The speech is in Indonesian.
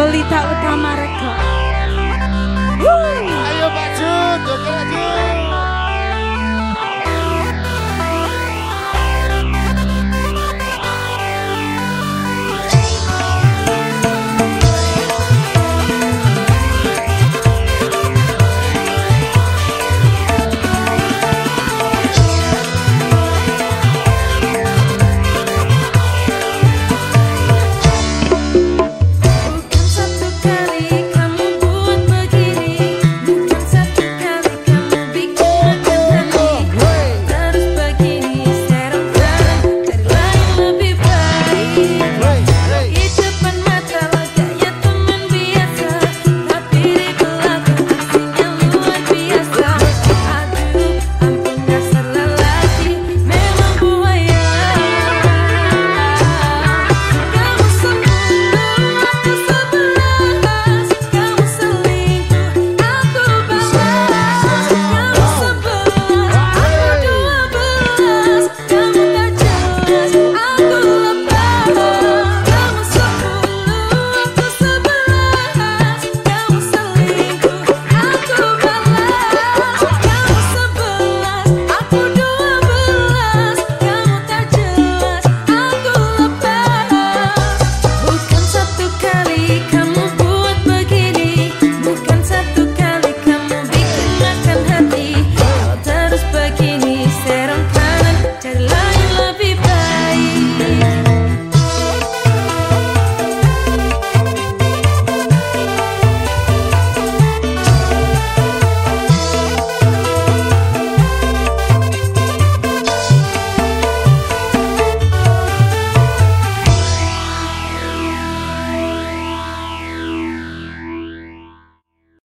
Pelita utama rekor. Ayo Pak Jun, joget.